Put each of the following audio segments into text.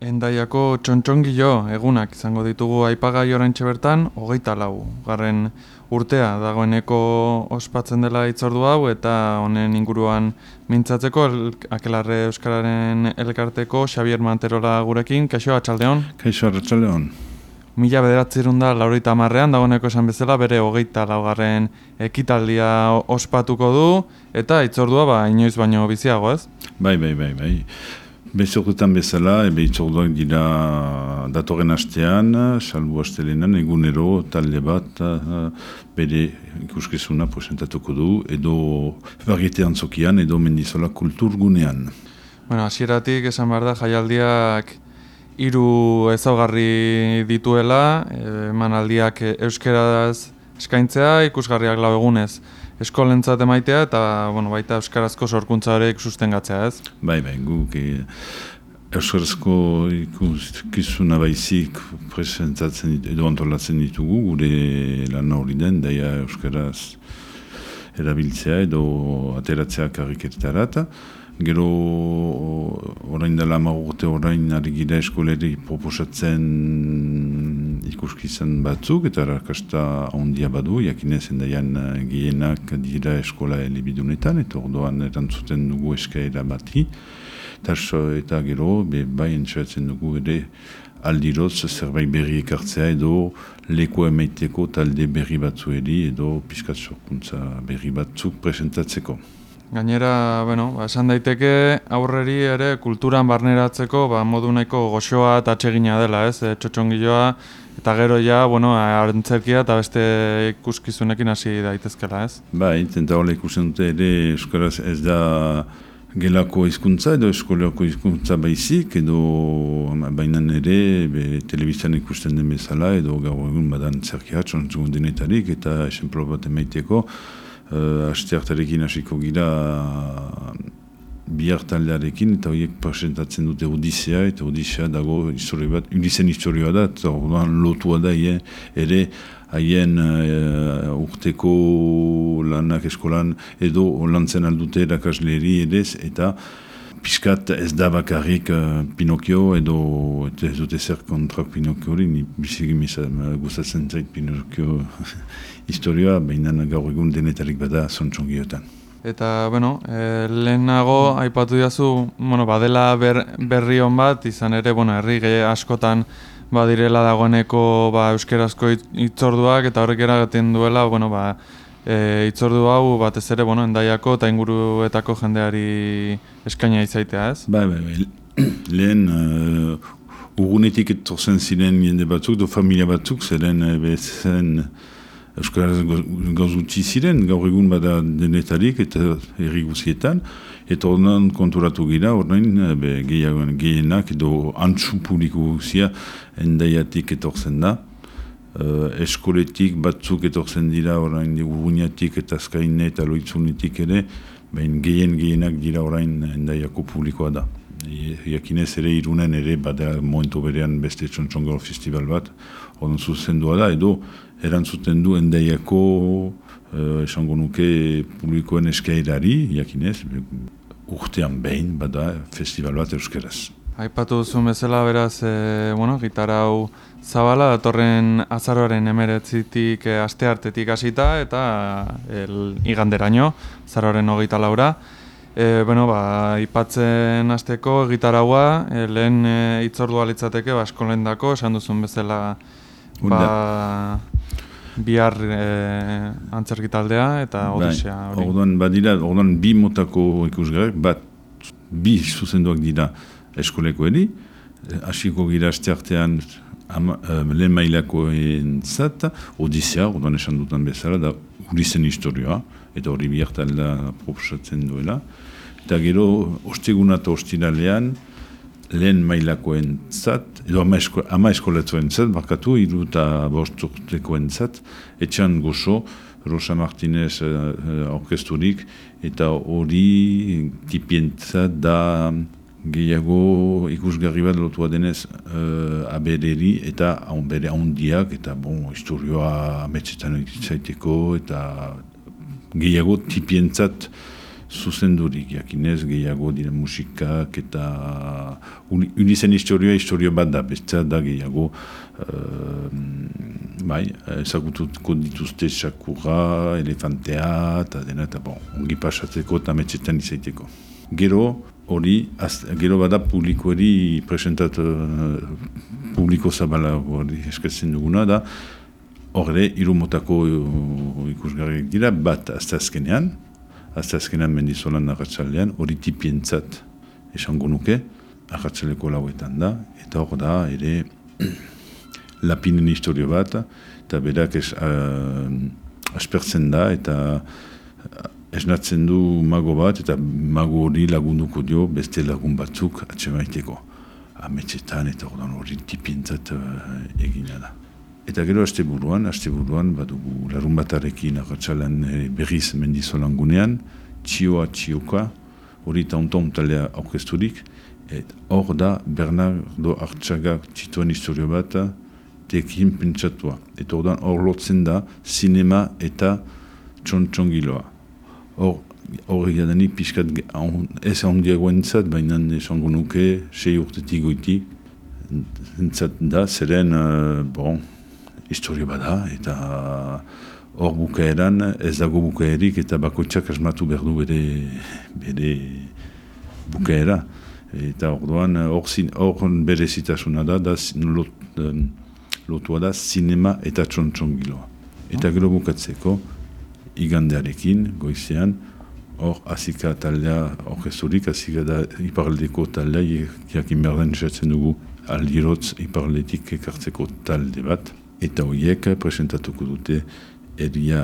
Endaiako txontxongilo egunak izango ditugu aipagai oraintxe bertan, hogeita lau. Garren urtea dagoeneko ospatzen dela itzordu hau eta honen inguruan mintzatzeko akelarre Euskararen elkarteko Xavier Manterola gurekin. Kaixo, atxaldeon? Kaixo, atxaldeon. Mila bederatzerun da lauroita marrean, dagoeneko esan bezala, bere hogeita laugarren ekitaldia ospatuko du, eta itzordua ba, inoiz baino biziago, ez? Bai, bai, bai, bai. Bezordutan bezala, ebe itzorduak dira datorren hastean, salbu hastelenan, egunero talde bat uh, bere ikuskizuna presentatuko du, edo variete antzokian, edo mendizola kulturgunean. Bueno, asieratik esan behar da, jaialdiak hiru ezaugarri dituela, emanaldiak euskeraz eskaintzea, ikusgarriak lau egunez eskolentzat emaitea eta bueno, baita euskarazko sorkuntza horiek sustengatzea, ez? Bai, bai, guk e, euskarazko ikuskizuna baizik presentatzen edo antolatzen ditugu gure lan hori den, daia euskaraz erabiltzea edo ateratzea karriketarat. Gero orain dela urte orain ari gira eskoleri proposatzen ikuskizan batzuk eta rakasta ondia badu, jakinezen daian eh, gehienak dira eskola elibidunetan eta ordoan erantzuten dugu eskaera bati. Eta, eta gero, be, bai entzatzen dugu ere aldiroz zerbait berri ekartzea edo leku emaiteko talde berri batzu edo pizkat sorkuntza berri batzuk presentatzeko. Gainera, bueno, ba, esan daiteke aurreri ere kulturan barneratzeko ba, modu nahiko goxoa eta atsegina dela, ez? E, txotxongiloa eta gero ja, bueno, arentzerkia eta beste ikuskizunekin hasi daitezkela, ez? Ba, enten eta hola ikusten dute ere Euskaraz ez da gelako hizkuntza edo eskolako hizkuntza baizik edo bainan ere be, telebizan ikusten den bezala edo gaur egun badan zerkia txontzugun denetarik eta esenplo bat emaiteko uh, asteartarekin hasiko gira bihar taldearekin eta horiek presentatzen dute Odisea eta Odisea dago historio bat, Udizen historioa da, eta lotua da ere haien uh, urteko lanak eskolan edo lantzen aldute erakasleri edez eta Piskat ez da bakarrik uh, Pinokio edo ez dute zer kontra Pinokio hori, ni biziki gustatzen zait Pinokio historioa, baina gaur egun denetarik bada zontxongiotan. Eta, bueno, e, lehenago aipatu diazu, bueno, badela ber, berri hon bat, izan ere, bueno, herri askotan badirela dagoeneko ba, euskerazko itzorduak, eta horrek eragaten duela, bueno, ba, e, itzordu hau batez ere, bueno, endaiako eta inguruetako jendeari eskaina izaitea, ez? Bai, bai, bai. Lehen, uh, urunetik etorzen ziren jende batzuk, do familia batzuk, zeren uh, bezen Euskaraz gauzutzi ziren, gaur egun bada denetarik eta herri guzietan, eta ordan konturatu gira, ordain gehienak edo antzu publiko guzia endaiatik etorzen da. Uh, eskoletik batzuk etortzen dira orain uruniatik eta azkaine eta loitzunitik ere, behin gehien gehienak dira orain endaiako publikoa da. Iakinez ere irunen ere bada momentu berean beste txontxongor festival bat, ordan zuzendua da, edo erantzuten du endaiako uh, esango nuke publikoen eskairari, jakinez, urtean behin, bada, festival bat euskeraz. Aipatu duzu bezala beraz, e, bueno, gitarra hau zabala, datorren azaroaren emeretzitik e, aste hartetik hasita eta el, iganderaino, azaroaren hogeita laura. E, bueno, ba, ipatzen hasteko gitarraua, e, lehen e, itzordua litzateke, ba, eskolen dako, esan duzun bezala, ba, bihar e, antzerki taldea eta bai, odisea hori. Orduan badira, orduan bi motako ikusgarek, bat bi zuzenduak dira eskoleko eri, hasiko gira asteartean ama, um, lehen mailako entzat, odisea, orduan esan dutan bezala, da urizen historioa, eta hori bihar taldea proposatzen duela. Eta gero, osteguna eta ostiralean, lehen mailakoen zat, edo ama, esko, ama eskoletzoen zat, bakatu, iru eta bosturtekoen zat, etxan gozo, Rosa Martinez uh, orkesturik, eta hori tipientzat da gehiago ikusgarri bat lotua denez uh, abereri eta bere ahondiak, eta bon, historioa ametsetan zaiteko, eta gehiago tipientzat zuzendurik, jakinez gehiago diren musikak eta unizen historioa historio bat da, bestea da gehiago uh, bai, ezagutuko dituzte sakura, elefantea eta dena eta bon, ongi pasatzeko eta metxetan izaiteko. Gero, hori, gero bada publikoari presentatu uh, publiko zabala hori eskatzen duguna da, horre, irumotako uh, ikusgarriak dira, bat azte azkenean, azte azkenean mendizolan narratxaldean, hori tipientzat esango nuke, narratxaleko lauetan da, eta hor da, ere, lapinen historio bat, eta berak es, uh, aspertzen da, eta esnatzen du mago bat, eta mago hori lagunduko dio beste lagun batzuk atxemaiteko. Ametxetan eta hori tipientzat uh, egina da. Eta gero haste buruan, haste buruan, badugu larun batarekin agatsalan eh, berriz mendizolan gunean, txioa txioka, hori taunton talea aurkezturik, et hor da Bernardo Artxaga txituan historio bat, tekin pentsatua. Eta hor hor lotzen da, sinema eta txontxongiloa. Hor, hor egadanik pixkat ez handiagoen zat, baina esango nuke, sei urtetik goiti, entzat da, zeren, uh, bon, historio bada, eta hor bukaeran ez dago bukaerik eta bakotxak asmatu behar du bere, bere bukaera. Eta orduan hor bere zitasuna da, da lot, lotua da sinema eta txontxongiloa. Eta gero bukatzeko, igandearekin, goizean, hor azika taldea, hor gezurik, azika da iparaldeko taldea, jakin behar den dugu aldirotz iparaldetik ekartzeko talde bat eta horiek presentatuko dute eria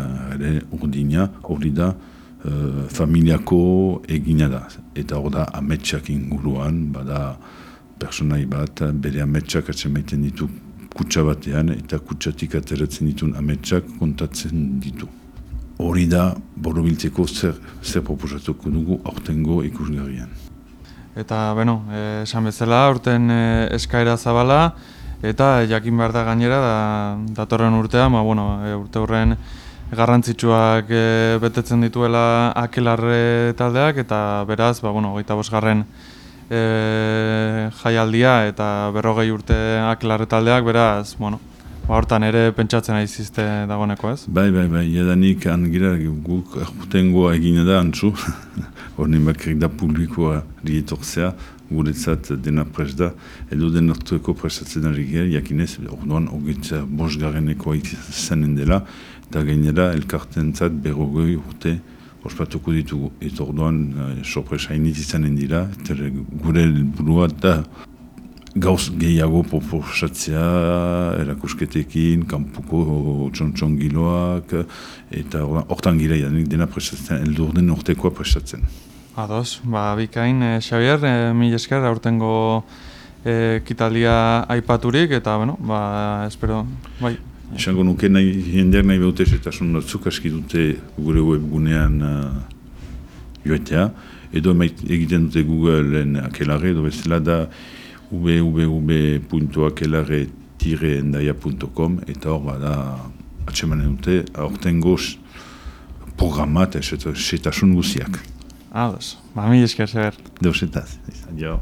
urdina, hori da uh, familiako egina da. Eta hor da ametsak inguruan, bada personai bat, bere ametsak atzemaiten ditu kutsa batean, eta kutsatik ateratzen ditun ametsak kontatzen ditu. Hori da, borobiltzeko zer, zer proposatuko dugu aurtengo ikusgarrian. Eta, bueno, esan bezala, aurten eh, eskaera zabala, eta jakin behar da gainera da, datorren urtea, ma, bueno, e, urte horren garrantzitsuak e, betetzen dituela akelarre taldeak eta beraz, ba, bueno, gaita bosgarren e, jaialdia eta berrogei urte akelarre taldeak, beraz, bueno, ba, hortan ere pentsatzen aizizte dagoeneko ez? Bai, bai, bai, edanik angira guk urtengoa egine da antzu, hor bakrik da publikoa rietortzea, guretzat dena pres da, edo den hartueko prestatzen ari gara, jakinez, orduan ogitza bosgarreneko zanen dela, eta gainera elkarten zat berrogoi urte ospatuko ditugu. Eta orduan uh, sorpresa iniz izanen dira, eta gure burua da gauz gehiago proposatzea, erakusketekin, kanpuko txontxongiloak, eta hortan gira dena prestatzen, eldur den urtekoa prestatzen. Ados, ba, bikain, e, Xavier, e, mil esker, aurtengo e, kitaldia aipaturik, eta, bueno, ba, espero, bai. Esango nuke nahi, jendeak nahi behutez eta son batzuk aski dute gure webgunean uh, joetea, edo egiten dute Googleen akelare, edo bezala da www.akelare-endaia.com eta hor bada atxemanen dute aurtengo programat, eta setasun guziak. Ados, ba, mi esker, zer. Deusetaz, jo.